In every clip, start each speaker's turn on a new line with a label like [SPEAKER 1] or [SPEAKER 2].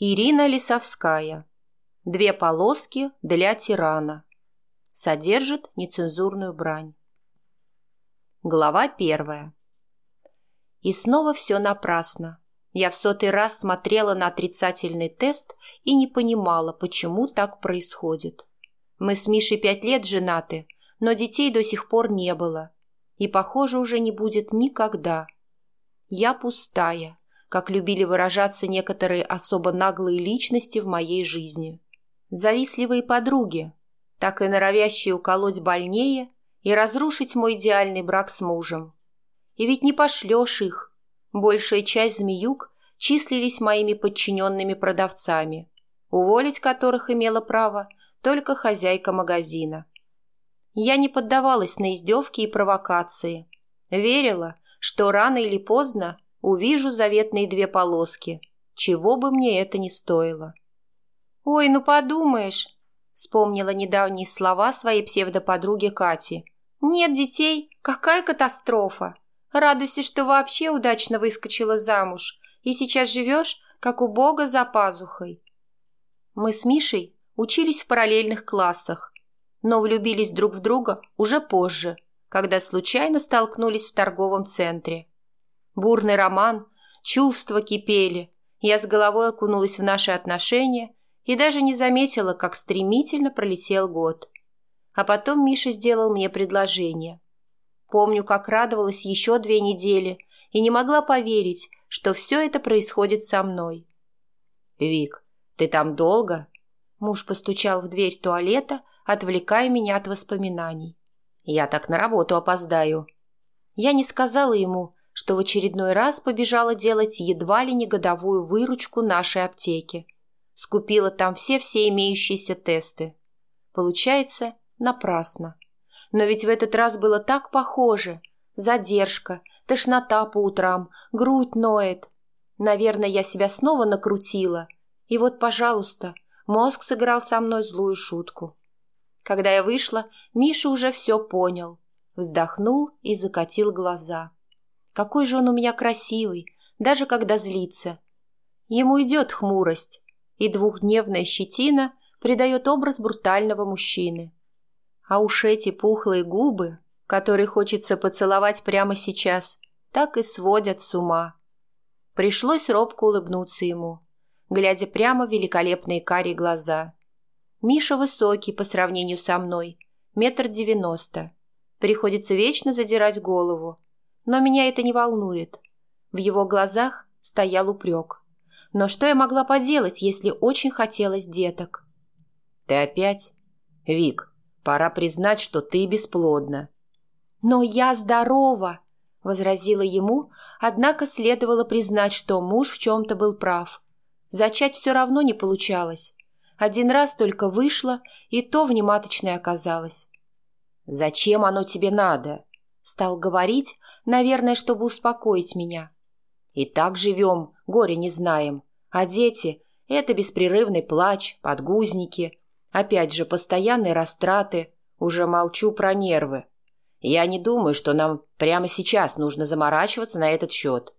[SPEAKER 1] Ирина Лисовская. Две полоски для тирана. Содержит нецензурную брань. Глава первая. И снова все напрасно. Я в сотый раз смотрела на отрицательный тест и не понимала, почему так происходит. Мы с Мишей пять лет женаты, но детей до сих пор не было. И, похоже, уже не будет никогда. Я пустая, как любили выражаться некоторые особо наглые личности в моей жизни. Завистливые подруги, так и норовящие уколоть больнее и разрушить мой идеальный брак с мужем. И ведь не пошлешь их. Большая часть змеюк числились моими подчиненными продавцами, уволить которых имела право только хозяйка магазина. Я не поддавалась на издевки и провокации. Верила, что рано или поздно увижу заветные две полоски, чего бы мне это ни стоило. «Ой, ну подумаешь!» — вспомнила недавние слова своей псевдоподруги Кати. «Нет детей? Какая катастрофа! Радуйся, что вообще удачно выскочила замуж, и сейчас живешь, как у Бога за пазухой». Мы с Мишей учились в параллельных классах, но влюбились друг в друга уже позже, когда случайно столкнулись в торговом центре. Бурный роман, чувства кипели. Я с головой окунулась в наши отношения и даже не заметила, как стремительно пролетел год. А потом Миша сделал мне предложение. Помню, как радовалась еще две недели и не могла поверить, что все это происходит со мной. «Вик, ты там долго?» Муж постучал в дверь туалета, отвлекая меня от воспоминаний. «Я так на работу опоздаю». Я не сказала ему, что в очередной раз побежала делать едва ли не годовую выручку нашей аптеки. Скупила там все-все имеющиеся тесты. Получается, напрасно. Но ведь в этот раз было так похоже. Задержка, тошнота по утрам, грудь ноет. Наверное, я себя снова накрутила. И вот, пожалуйста, мозг сыграл со мной злую шутку. Когда я вышла, Миша уже все понял. Вздохнул и закатил глаза. Какой же он у меня красивый, даже когда злится. Ему идет хмурость, и двухдневная щетина придает образ брутального мужчины. А уж эти пухлые губы, которые хочется поцеловать прямо сейчас, так и сводят с ума. Пришлось робко улыбнуться ему, глядя прямо в великолепные карие глаза. Миша высокий по сравнению со мной, метр девяносто. Приходится вечно задирать голову, но меня это не волнует. В его глазах стоял упрек. Но что я могла поделать, если очень хотелось деток? «Ты опять?» «Вик, пора признать, что ты бесплодна». «Но я здорова!» — возразила ему, однако следовало признать, что муж в чем-то был прав. Зачать все равно не получалось. Один раз только вышло, и то внематочное оказалось. «Зачем оно тебе надо?» Стал говорить, наверное, чтобы успокоить меня. И так живем, горе не знаем. А дети — это беспрерывный плач, подгузники. Опять же, постоянные растраты. Уже молчу про нервы. Я не думаю, что нам прямо сейчас нужно заморачиваться на этот счет.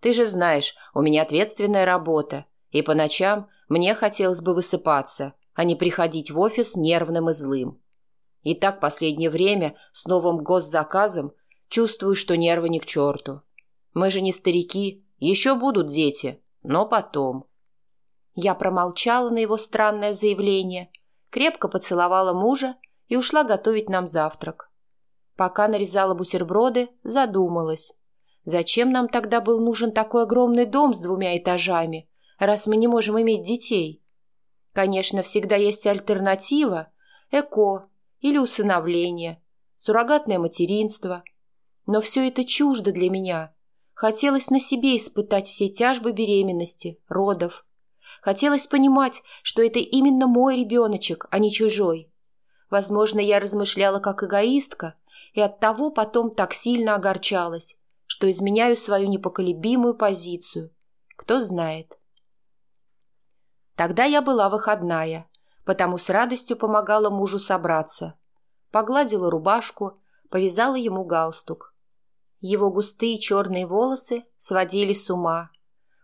[SPEAKER 1] Ты же знаешь, у меня ответственная работа, и по ночам мне хотелось бы высыпаться, а не приходить в офис нервным и злым. И так последнее время с новым госзаказом чувствую, что нервы не к черту. Мы же не старики, еще будут дети, но потом. Я промолчала на его странное заявление, крепко поцеловала мужа и ушла готовить нам завтрак. Пока нарезала бутерброды, задумалась. Зачем нам тогда был нужен такой огромный дом с двумя этажами, раз мы не можем иметь детей? Конечно, всегда есть альтернатива – ЭКО, или усыновление, суррогатное материнство. Но все это чуждо для меня. Хотелось на себе испытать все тяжбы беременности, родов. Хотелось понимать, что это именно мой ребеночек, а не чужой. Возможно, я размышляла как эгоистка, и оттого потом так сильно огорчалась, что изменяю свою непоколебимую позицию. Кто знает. Тогда я была выходная, потому с радостью помогала мужу собраться. Погладила рубашку, повязала ему галстук. Его густые черные волосы сводили с ума.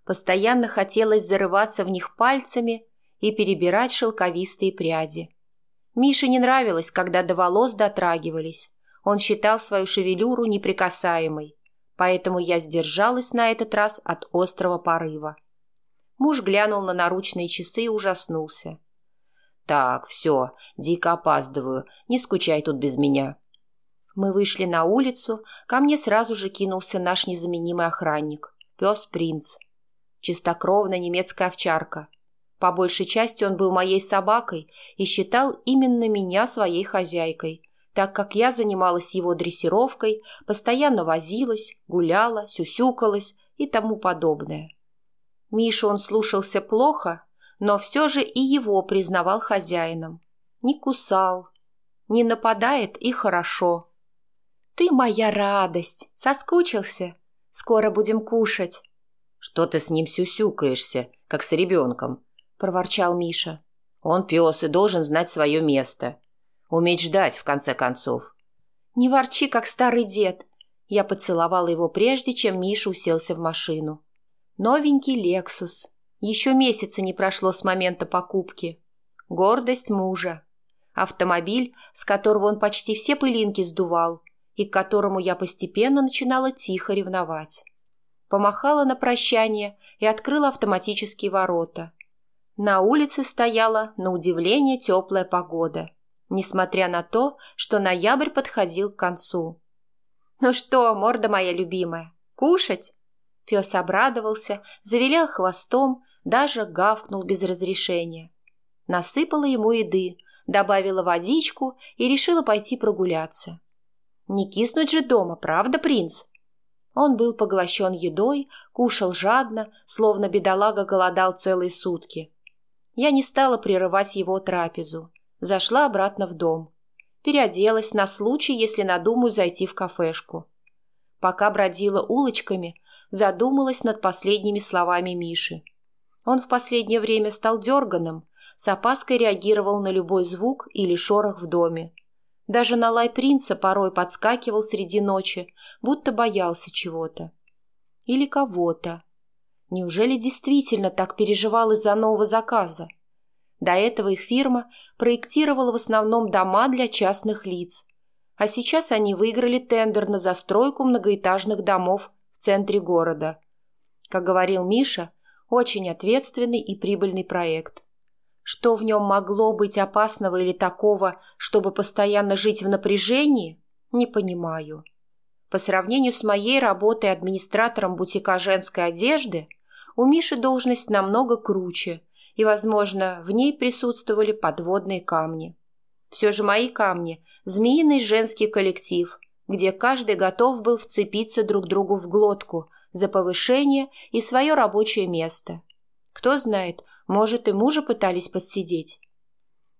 [SPEAKER 1] Постоянно хотелось зарываться в них пальцами и перебирать шелковистые пряди. Мише не нравилось, когда до волос дотрагивались. Он считал свою шевелюру неприкасаемой, поэтому я сдержалась на этот раз от острого порыва. Муж глянул на наручные часы и ужаснулся. «Так, все, дико опаздываю, не скучай тут без меня». Мы вышли на улицу, ко мне сразу же кинулся наш незаменимый охранник, пес-принц. Чистокровная немецкая овчарка. По большей части он был моей собакой и считал именно меня своей хозяйкой, так как я занималась его дрессировкой, постоянно возилась, гуляла, сюсюкалась и тому подобное. Мишу он слушался плохо, но все же и его признавал хозяином. Не кусал, не нападает и хорошо. «Ты моя радость! Соскучился? Скоро будем кушать!»
[SPEAKER 2] «Что ты с ним сюсюкаешься, как с ребенком?» – проворчал Миша. «Он пес и должен знать свое место. Уметь ждать, в конце концов».
[SPEAKER 1] «Не ворчи, как старый дед!» Я поцеловала его прежде, чем Миша уселся в машину. Новенький «Лексус». Еще месяца не прошло с момента покупки. Гордость мужа. Автомобиль, с которого он почти все пылинки сдувал, и к которому я постепенно начинала тихо ревновать. Помахала на прощание и открыла автоматические ворота – на улице стояла, на удивление, теплая погода, несмотря на то, что ноябрь подходил к концу. «Ну что, морда моя любимая, кушать?» Пес обрадовался, завилял хвостом, даже гавкнул без разрешения. Насыпала ему еды, добавила водичку и решила пойти прогуляться. Не киснуть же дома, правда, принц? Он был поглощен едой, кушал жадно, словно бедолага голодал целые сутки. Я не стала прерывать его трапезу. Зашла обратно в дом. Переоделась на случай, если надумаю зайти в кафешку. Пока бродила улочками, задумалась над последними словами Миши. Он в последнее время стал дерганым, с опаской реагировал на любой звук или шорох в доме. Даже на лай принца порой подскакивал среди ночи, будто боялся чего-то. Или кого-то. Неужели действительно так переживал из-за нового заказа? До этого их фирма проектировала в основном дома для частных лиц, а сейчас они выиграли тендер на застройку многоэтажных домов в центре города. Как говорил Миша, очень ответственный и прибыльный проект. Что в нем могло быть опасного или такого, чтобы постоянно жить в напряжении, не понимаю. По сравнению с моей работой администратором бутика женской одежды – у Миши должность намного круче, и, возможно, в ней присутствовали подводные камни. Все же мои камни – змеиный женский коллектив, где каждый готов был вцепиться друг другу в глотку за повышение и свое рабочее место. Кто знает, может, и мужа пытались подсидеть.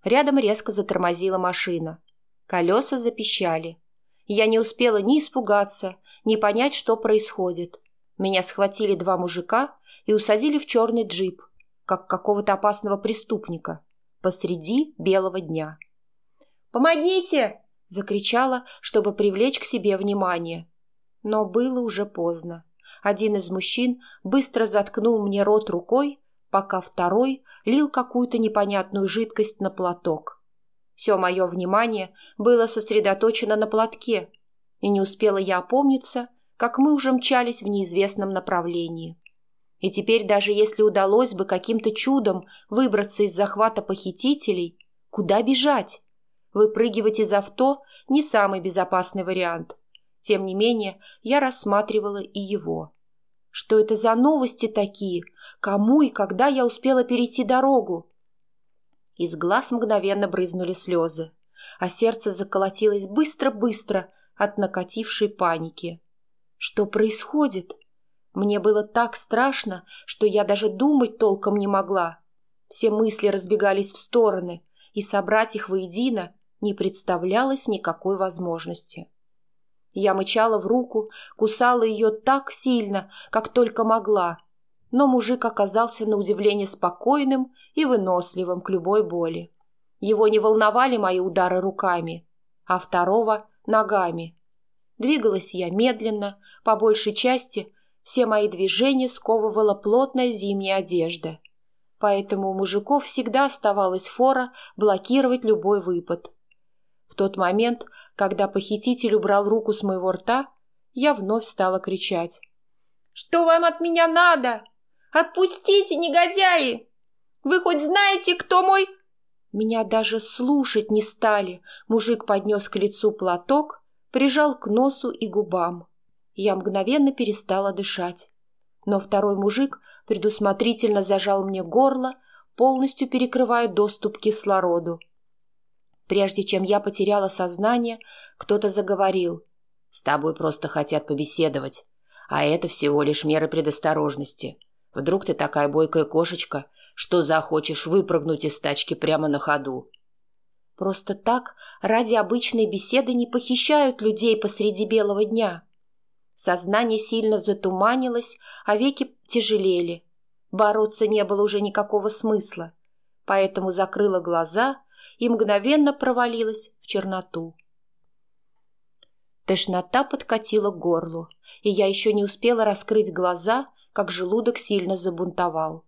[SPEAKER 1] Рядом резко затормозила машина. Колеса запищали. Я не успела ни испугаться, ни понять, что происходит. Меня схватили два мужика и усадили в черный джип, как какого-то опасного преступника, посреди белого дня. «Помогите!» – закричала, чтобы привлечь к себе внимание. Но было уже поздно. Один из мужчин быстро заткнул мне рот рукой, пока второй лил какую-то непонятную жидкость на платок. Все мое внимание было сосредоточено на платке, и не успела я опомниться – как мы уже мчались в неизвестном направлении. И теперь даже если удалось бы каким-то чудом выбраться из захвата похитителей, куда бежать? Выпрыгивать из авто – не самый безопасный вариант. Тем не менее, я рассматривала и его. Что это за новости такие? Кому и когда я успела перейти дорогу? Из глаз мгновенно брызнули слезы, а сердце заколотилось быстро-быстро от накатившей паники. Что происходит? Мне было так страшно, что я даже думать толком не могла. Все мысли разбегались в стороны, и собрать их воедино не представлялось никакой возможности. Я мычала в руку, кусала ее так сильно, как только могла, но мужик оказался на удивление спокойным и выносливым к любой боли. Его не волновали мои удары руками, а второго — ногами. Двигалась я медленно, по большей части, Все мои движения сковывала плотная зимняя одежда. Поэтому у мужиков всегда оставалась фора блокировать любой выпад. В тот момент, когда похититель убрал руку с моего рта, я вновь стала кричать. «Что вам от меня надо? Отпустите, негодяи! Вы хоть знаете, кто мой...» Меня даже слушать не стали. Мужик поднес к лицу платок, прижал к носу и губам. Я мгновенно перестала дышать. Но второй мужик предусмотрительно зажал мне горло, полностью перекрывая доступ к кислороду. Прежде чем я потеряла сознание, кто-то заговорил. «С тобой просто хотят побеседовать, а это всего лишь меры предосторожности. Вдруг ты такая бойкая кошечка, что захочешь выпрыгнуть из тачки прямо на ходу. Просто так ради обычной беседы не похищают людей посреди белого дня. Сознание сильно затуманилось, а веки тяжелели. Бороться не было уже никакого смысла, поэтому закрыла глаза и мгновенно провалилась в черноту. Тошнота подкатила к горлу, и я еще не успела раскрыть глаза, как желудок сильно забунтовал.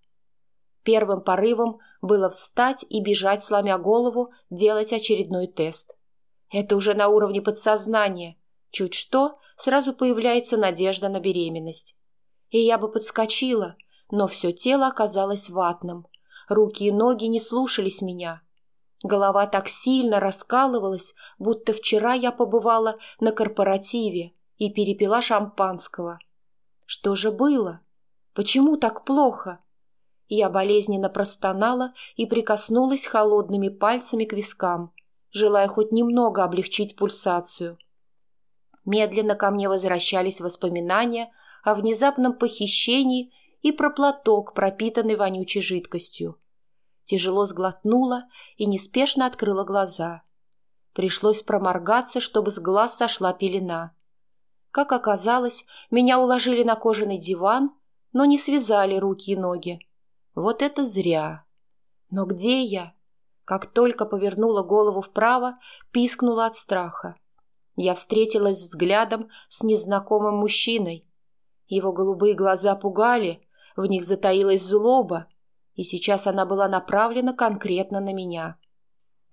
[SPEAKER 1] Первым порывом было встать и бежать, сломя голову, делать очередной тест. Это уже на уровне подсознания. Чуть что, сразу появляется надежда на беременность. И я бы подскочила, но все тело оказалось ватным. Руки и ноги не слушались меня. Голова так сильно раскалывалась, будто вчера я побывала на корпоративе и перепила шампанского. Что же было? Почему так плохо? Я болезненно простонала и прикоснулась холодными пальцами к вискам, желая хоть немного облегчить пульсацию. Медленно ко мне возвращались воспоминания о внезапном похищении и про платок, пропитанный вонючей жидкостью. Тяжело сглотнула и неспешно открыла глаза. Пришлось проморгаться, чтобы с глаз сошла пелена. Как оказалось, меня уложили на кожаный диван, но не связали руки и ноги. Вот это зря. Но где я? Как только повернула голову вправо, пискнула от страха. Я встретилась взглядом с незнакомым мужчиной. Его голубые глаза пугали, в них затаилась злоба, и сейчас она была направлена конкретно на меня.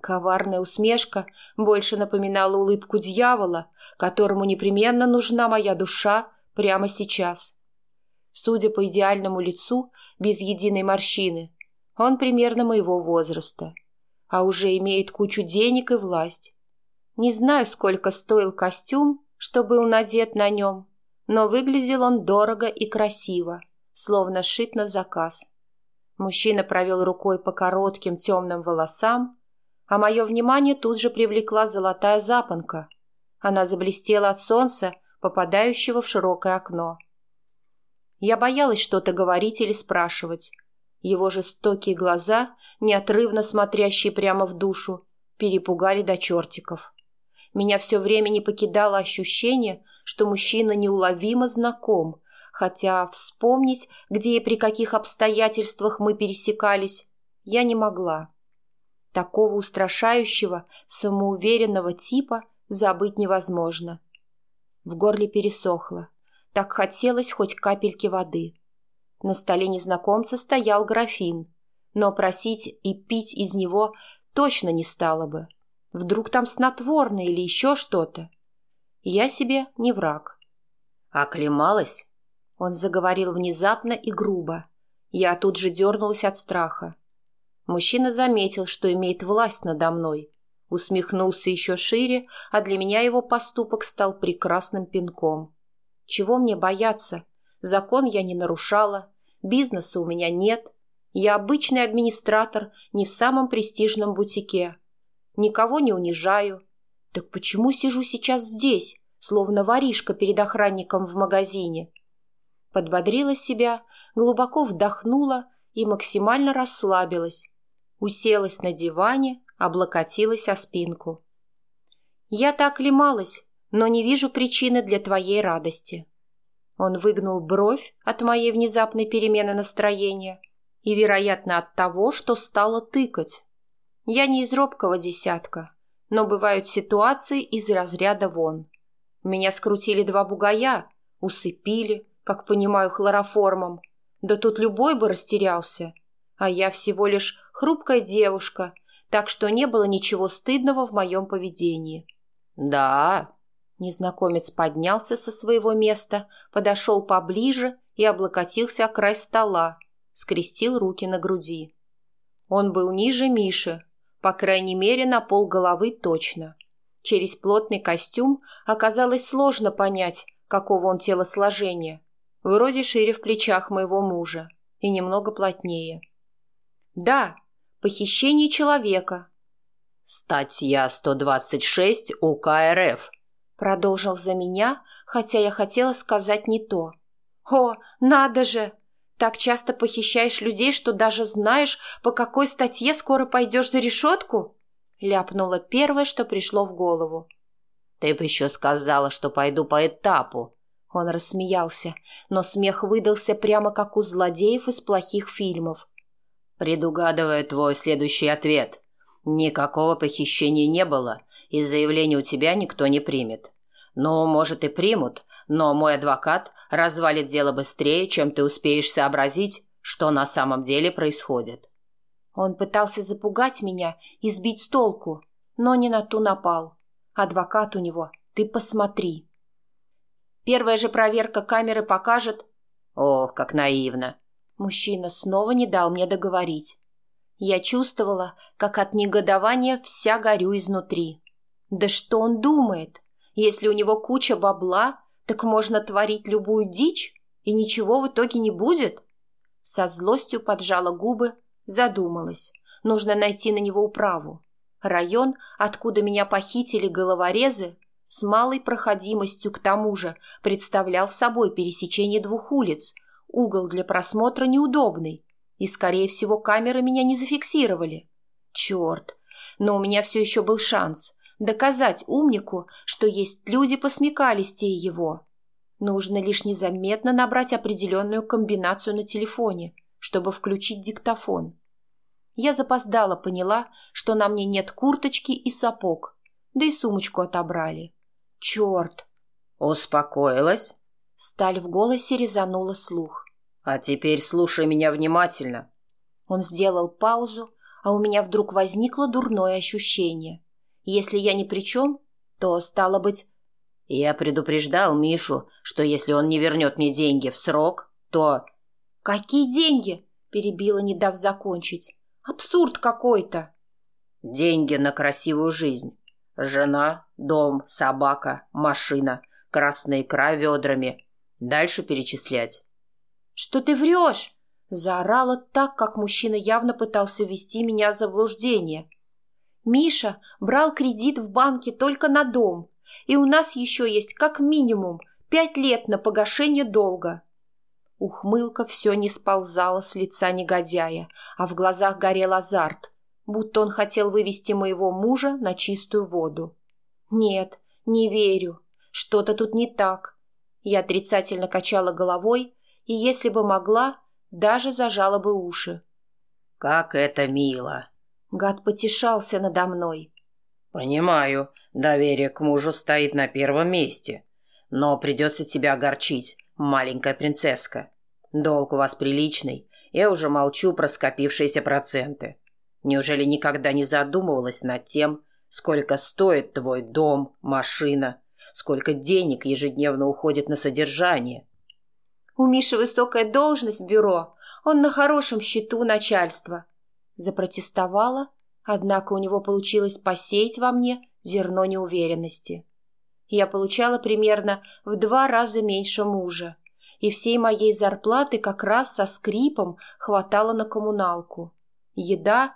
[SPEAKER 1] Коварная усмешка больше напоминала улыбку дьявола, которому непременно нужна моя душа прямо сейчас. Судя по идеальному лицу, без единой морщины, он примерно моего возраста, а уже имеет кучу денег и власть. Не знаю, сколько стоил костюм, что был надет на нем, но выглядел он дорого и красиво, словно шит на заказ. Мужчина провел рукой по коротким темным волосам, а мое внимание тут же привлекла золотая запонка. Она заблестела от солнца, попадающего в широкое окно. Я боялась что-то говорить или спрашивать. Его жестокие глаза, неотрывно смотрящие прямо в душу, перепугали до чертиков. Меня все время не покидало ощущение, что мужчина неуловимо знаком, хотя вспомнить, где и при каких обстоятельствах мы пересекались, я не могла. Такого устрашающего, самоуверенного типа забыть невозможно. В горле пересохло. Так хотелось хоть капельки воды. На столе незнакомца стоял графин, но просить и пить из него точно не стало бы. Вдруг там снотворное или еще что-то. Я себе не враг. «Оклемалась?» Он заговорил внезапно и грубо. Я тут же дернулась от страха. Мужчина заметил, что имеет власть надо мной. Усмехнулся еще шире, а для меня его поступок стал прекрасным пинком. Чего мне бояться? Закон я не нарушала, бизнеса у меня нет. Я обычный администратор не в самом престижном бутике. Никого не унижаю. Так почему сижу сейчас здесь, словно воришка перед охранником в магазине? Подбодрила себя, глубоко вдохнула и максимально расслабилась. Уселась на диване, облокотилась о спинку. Я так лималась, но не вижу причины для твоей радости». Он выгнул бровь от моей внезапной перемены настроения и, вероятно, от того, что стало тыкать. Я не из робкого десятка, но бывают ситуации из разряда вон. Меня скрутили два бугая, усыпили, как понимаю, хлороформом. Да тут любой бы растерялся. А я всего лишь хрупкая девушка, так что не было ничего стыдного в моем поведении.
[SPEAKER 2] «Да».
[SPEAKER 1] Незнакомец поднялся со своего места, подошел поближе и облокотился о край стола, скрестил руки на груди. Он был ниже Миши, по крайней мере, на пол головы точно. Через плотный костюм оказалось сложно понять, какого он телосложения. Вроде шире в плечах моего мужа и немного плотнее. Да, похищение человека.
[SPEAKER 2] Статья 126 УК РФ.
[SPEAKER 1] Продолжил за меня, хотя я хотела сказать не то. О, надо же! Так часто похищаешь людей, что даже знаешь, по какой статье скоро пойдешь за решетку? Ляпнула первое, что пришло в голову.
[SPEAKER 2] Ты бы еще сказала, что пойду по этапу.
[SPEAKER 1] Он рассмеялся, но смех выдался прямо как у злодеев из плохих фильмов.
[SPEAKER 2] Предугадывая твой следующий ответ. Никакого похищения не было, и заявление у тебя никто не примет. Ну, может, и примут, но мой адвокат развалит дело быстрее, чем ты успеешь сообразить, что на самом деле происходит.
[SPEAKER 1] Он пытался запугать меня и сбить с толку, но не на ту напал. Адвокат у него, ты посмотри. Первая же проверка камеры покажет...
[SPEAKER 2] Ох, как наивно.
[SPEAKER 1] Мужчина снова не дал мне договорить. Я чувствовала, как от негодования вся горю изнутри. Да что он думает? Если у него куча бабла, так можно творить любую дичь, и ничего в итоге не будет? Со злостью поджала губы, задумалась. Нужно найти на него управу. Район, откуда меня похитили головорезы, с малой проходимостью к тому же представлял собой пересечение двух улиц, угол для просмотра неудобный, и, скорее всего, камеры меня не зафиксировали. Черт! Но у меня все еще был шанс доказать умнику, что есть люди посмекалистее его. Нужно лишь незаметно набрать определенную комбинацию на телефоне, чтобы включить диктофон. Я запоздала поняла, что на мне нет курточки и сапог, да и сумочку отобрали. Черт!
[SPEAKER 2] Успокоилась?
[SPEAKER 1] Сталь в голосе резанула слух.
[SPEAKER 2] А теперь слушай меня внимательно.
[SPEAKER 1] Он сделал паузу, а у меня вдруг возникло дурное ощущение. Если я ни при чем, то, стало быть...
[SPEAKER 2] Я предупреждал Мишу, что если он не вернет мне деньги в срок, то...
[SPEAKER 1] «Какие деньги?» – перебила, не дав закончить. «Абсурд какой-то!»
[SPEAKER 2] «Деньги на красивую жизнь. Жена, дом, собака, машина, красная икра ведрами. Дальше перечислять».
[SPEAKER 1] «Что ты врешь?» – заорала так, как мужчина явно пытался ввести меня в заблуждение – Миша брал кредит в банке только на дом, и у нас еще есть как минимум пять лет на погашение долга. Ухмылка все не сползала с лица негодяя, а в глазах горел азарт, будто он хотел вывести моего мужа на чистую воду. Нет, не верю. Что-то тут не так. Я отрицательно качала головой, и если бы могла, даже зажала бы уши.
[SPEAKER 2] «Как это мило!»
[SPEAKER 1] Гад потешался надо мной.
[SPEAKER 2] «Понимаю, доверие к мужу стоит на первом месте. Но придется тебя огорчить, маленькая принцесска. Долг у вас приличный, я уже молчу про скопившиеся проценты. Неужели никогда не задумывалась над тем, сколько стоит твой дом, машина, сколько денег ежедневно уходит на содержание?»
[SPEAKER 1] «У Миши высокая должность в бюро, он на хорошем счету начальства», Запротестовала, однако у него получилось посеять во мне зерно неуверенности. Я получала примерно в два раза меньше мужа, и всей моей зарплаты как раз со скрипом хватало на коммуналку. Еда...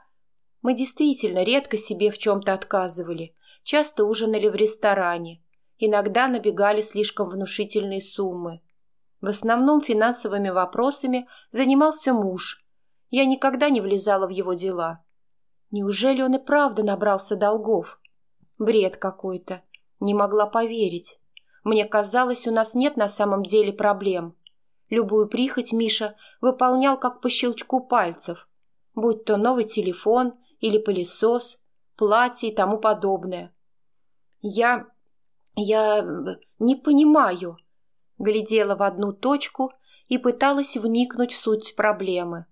[SPEAKER 1] Мы действительно редко себе в чем-то отказывали, часто ужинали в ресторане, иногда набегали слишком внушительные суммы. В основном финансовыми вопросами занимался муж, я никогда не влезала в его дела. Неужели он и правда набрался долгов? Бред какой-то. Не могла поверить. Мне казалось, у нас нет на самом деле проблем. Любую прихоть Миша выполнял как по щелчку пальцев, будь то новый телефон или пылесос, платье и тому подобное. Я... я не понимаю. Глядела в одну точку и пыталась вникнуть в суть проблемы.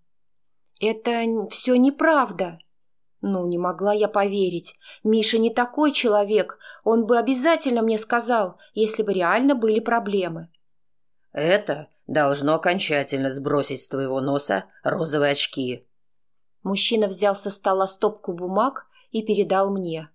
[SPEAKER 1] «Это все неправда!» Ну, не могла я поверить. Миша не такой человек, он бы обязательно мне сказал, если бы реально были проблемы.
[SPEAKER 2] Это должно окончательно сбросить с твоего носа розовые очки.
[SPEAKER 1] Мужчина взял со стола стопку бумаг и передал мне.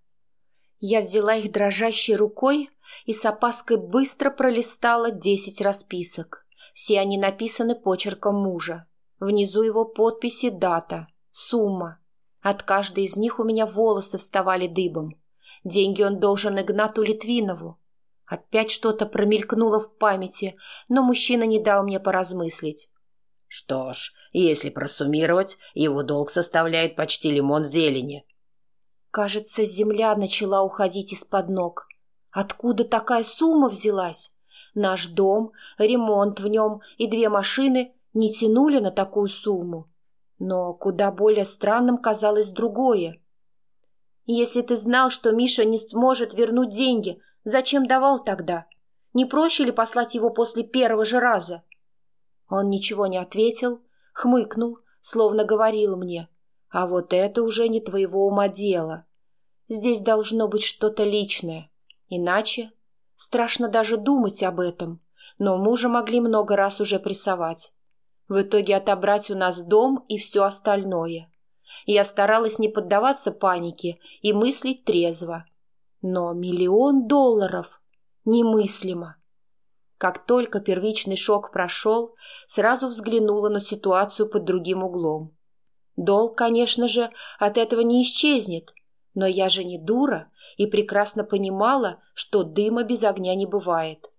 [SPEAKER 1] Я взяла их дрожащей рукой и с опаской быстро пролистала десять расписок. Все они написаны почерком мужа. Внизу его подписи дата, сумма. От каждой из них у меня волосы вставали дыбом. Деньги он должен Игнату Литвинову. Опять что-то промелькнуло в памяти, но мужчина не дал мне поразмыслить.
[SPEAKER 2] Что ж, если просуммировать, его долг составляет почти лимон зелени.
[SPEAKER 1] Кажется, земля начала уходить из-под ног. Откуда такая сумма взялась? Наш дом, ремонт в нем и две машины не тянули на такую сумму. Но куда более странным казалось другое. Если ты знал, что Миша не сможет вернуть деньги, зачем давал тогда? Не проще ли послать его после первого же раза? Он ничего не ответил, хмыкнул, словно говорил мне, а вот это уже не твоего ума дело. Здесь должно быть что-то личное. Иначе страшно даже думать об этом, но мужа могли много раз уже прессовать. В итоге отобрать у нас дом и все остальное. Я старалась не поддаваться панике и мыслить трезво. Но миллион долларов немыслимо. Как только первичный шок прошел, сразу взглянула на ситуацию под другим углом. Долг, конечно же, от этого не исчезнет, но я же не дура и прекрасно понимала, что дыма без огня не бывает.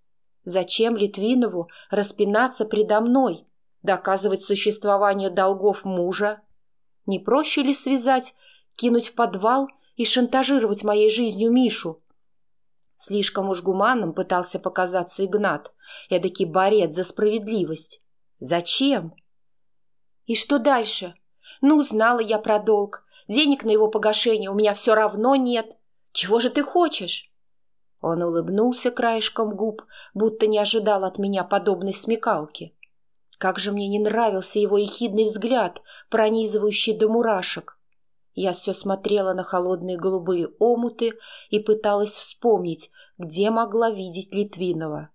[SPEAKER 1] Зачем Литвинову распинаться предо мной, доказывать существование долгов мужа? Не проще ли связать, кинуть в подвал и шантажировать моей жизнью Мишу? Слишком уж гуманным пытался показаться Игнат, эдакий борец за справедливость. Зачем? И что дальше? Ну, знала я про долг. Денег на его погашение у меня все равно нет. Чего же ты хочешь? Он улыбнулся краешком губ, будто не ожидал от меня подобной смекалки. Как же мне не нравился его ехидный взгляд, пронизывающий до мурашек. Я все смотрела на холодные голубые омуты и пыталась вспомнить, где могла видеть Литвинова.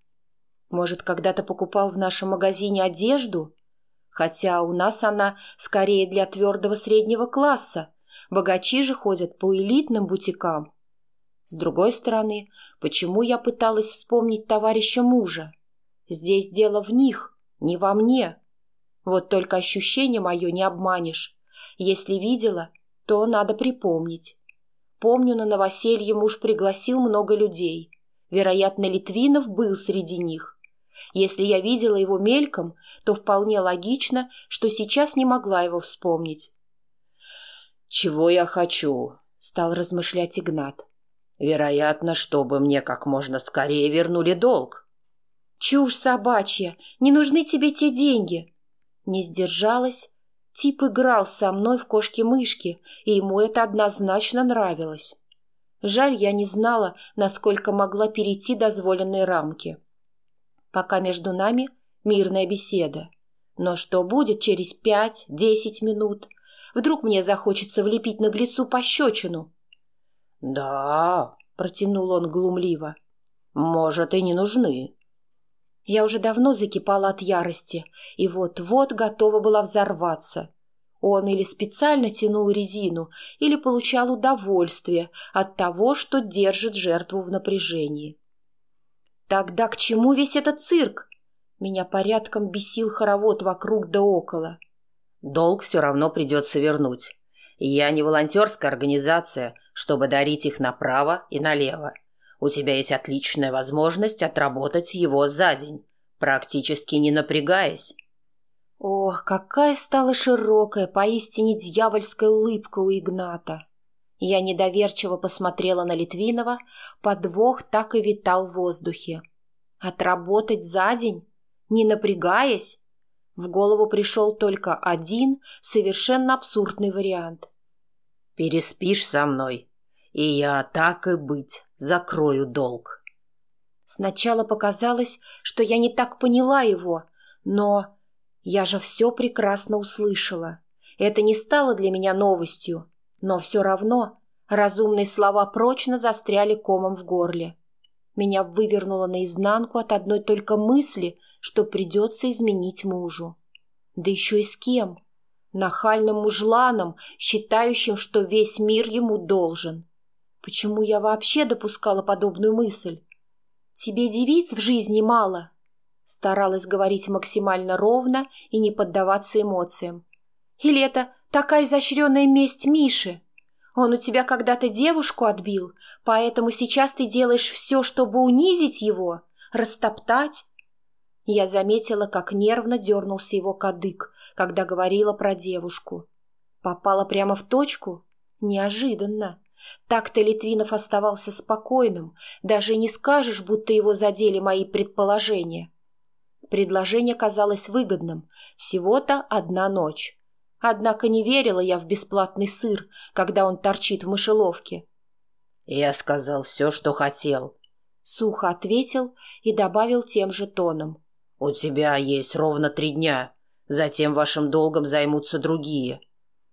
[SPEAKER 1] Может, когда-то покупал в нашем магазине одежду? Хотя у нас она скорее для твердого среднего класса. Богачи же ходят по элитным бутикам. С другой стороны, почему я пыталась вспомнить товарища мужа? Здесь дело в них, не во мне. Вот только ощущение мое не обманешь. Если видела, то надо припомнить. Помню, на новоселье муж пригласил много людей. Вероятно, Литвинов был среди них. Если я видела его мельком, то вполне логично, что сейчас не могла его вспомнить.
[SPEAKER 2] «Чего я хочу?» — стал размышлять Игнат. «Вероятно, чтобы мне как можно скорее вернули долг».
[SPEAKER 1] «Чушь собачья! Не нужны тебе те деньги!» Не сдержалась, Тип играл со мной в кошки-мышки, и ему это однозначно нравилось. Жаль, я не знала, насколько могла перейти дозволенные рамки. Пока между нами мирная беседа. Но что будет через пять-десять минут? Вдруг мне захочется влепить наглецу пощечину?
[SPEAKER 2] — Да, — протянул он глумливо, — может, и не нужны.
[SPEAKER 1] Я уже давно закипала от ярости и вот-вот готова была взорваться. Он или специально тянул резину, или получал удовольствие от того, что держит жертву в напряжении. Тогда к чему весь этот цирк? Меня порядком бесил хоровод вокруг да около.
[SPEAKER 2] Долг все равно придется вернуть. Я не волонтерская организация, чтобы дарить их направо и налево. У тебя есть отличная возможность отработать его за день, практически не напрягаясь.
[SPEAKER 1] Ох, какая стала широкая, поистине дьявольская улыбка у Игната. Я недоверчиво посмотрела на Литвинова, подвох так и витал в воздухе. Отработать за день, не напрягаясь? В голову пришел только один совершенно абсурдный вариант.
[SPEAKER 2] «Переспишь со мной, и я, так и быть, закрою долг».
[SPEAKER 1] Сначала показалось, что я не так поняла его, но я же все прекрасно услышала. Это не стало для меня новостью, но все равно разумные слова прочно застряли комом в горле. Меня вывернуло наизнанку от одной только мысли, что придется изменить мужу. Да еще и с кем? Нахальным мужланом, считающим, что весь мир ему должен. Почему я вообще допускала подобную мысль? Тебе девиц в жизни мало? Старалась говорить максимально ровно и не поддаваться эмоциям. Или это такая изощренная месть Миши? Он у тебя когда-то девушку отбил, поэтому сейчас ты делаешь все, чтобы унизить его, растоптать. Я заметила, как нервно дернулся его кадык, когда говорила про девушку. Попала прямо в точку? Неожиданно. Так-то Литвинов оставался спокойным, даже не скажешь, будто его задели мои предположения. Предложение казалось выгодным, всего-то одна ночь. Однако не верила я в бесплатный сыр, когда он торчит в мышеловке.
[SPEAKER 2] «Я сказал все, что хотел», — сухо ответил и добавил тем же тоном. «У тебя есть ровно три дня, затем вашим долгом займутся другие.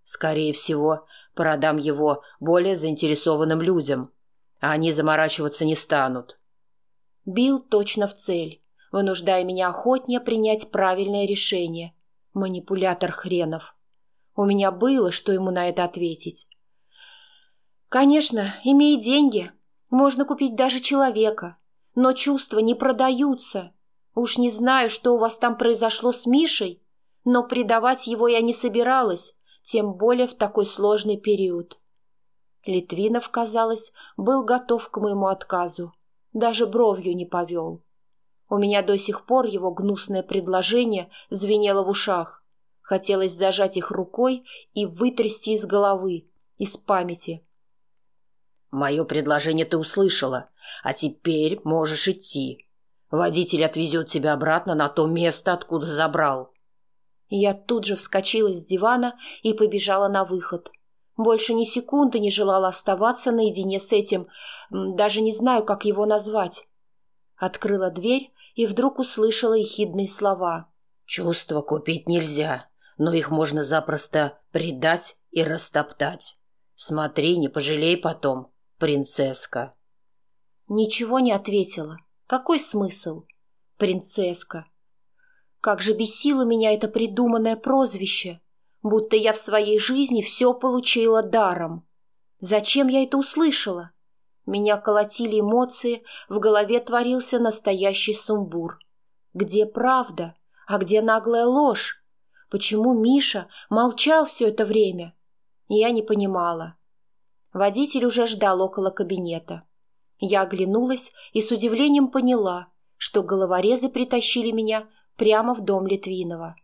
[SPEAKER 2] Скорее всего, продам его более заинтересованным людям, а они заморачиваться не станут».
[SPEAKER 1] Бил точно в цель, вынуждая меня охотнее принять правильное решение. Манипулятор хренов. У меня было, что ему на это ответить. Конечно, имея деньги, можно купить даже человека, но чувства не продаются. Уж не знаю, что у вас там произошло с Мишей, но предавать его я не собиралась, тем более в такой сложный период. Литвинов, казалось, был готов к моему отказу, даже бровью не повел. У меня до сих пор его гнусное предложение звенело в ушах. Хотелось зажать их рукой и вытрясти из головы, из памяти.
[SPEAKER 2] «Мое предложение ты услышала, а теперь можешь идти. Водитель отвезет тебя обратно на то место, откуда забрал».
[SPEAKER 1] Я тут же вскочила с дивана и побежала на выход. Больше ни секунды не желала оставаться наедине с этим, даже не знаю, как его назвать. Открыла дверь и вдруг услышала ехидные слова.
[SPEAKER 2] «Чувства купить нельзя но их можно запросто предать и растоптать. Смотри, не пожалей потом, принцесска.
[SPEAKER 1] Ничего не ответила. Какой смысл? Принцесска. Как же бесило меня это придуманное прозвище, будто я в своей жизни все получила даром. Зачем я это услышала? Меня колотили эмоции, в голове творился настоящий сумбур. Где правда, а где наглая ложь? Почему Миша молчал все это время? Я не понимала. Водитель уже ждал около кабинета. Я оглянулась и с удивлением поняла, что головорезы притащили меня прямо в дом Литвинова.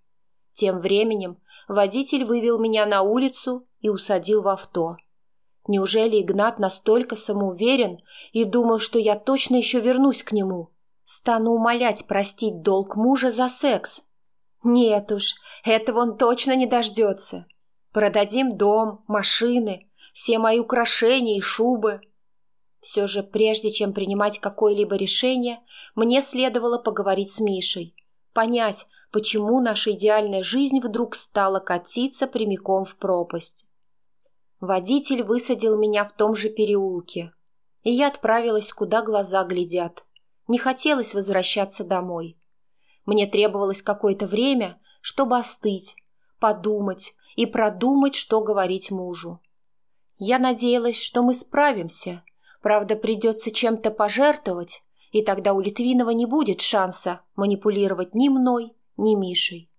[SPEAKER 1] Тем временем водитель вывел меня на улицу и усадил в авто. Неужели Игнат настолько самоуверен и думал, что я точно еще вернусь к нему? Стану умолять простить долг мужа за секс. Нет уж, этого он точно не дождется. Продадим дом, машины, все мои украшения и шубы. Все же, прежде чем принимать какое-либо решение, мне следовало поговорить с Мишей, понять, почему наша идеальная жизнь вдруг стала катиться прямиком в пропасть. Водитель высадил меня в том же переулке, и я отправилась, куда глаза глядят. Не хотелось возвращаться домой. Мне требовалось какое-то время, чтобы остыть, подумать и продумать, что говорить мужу. Я надеялась, что мы справимся. Правда, придется чем-то пожертвовать, и тогда у Литвинова не будет шанса манипулировать ни мной, ни Мишей.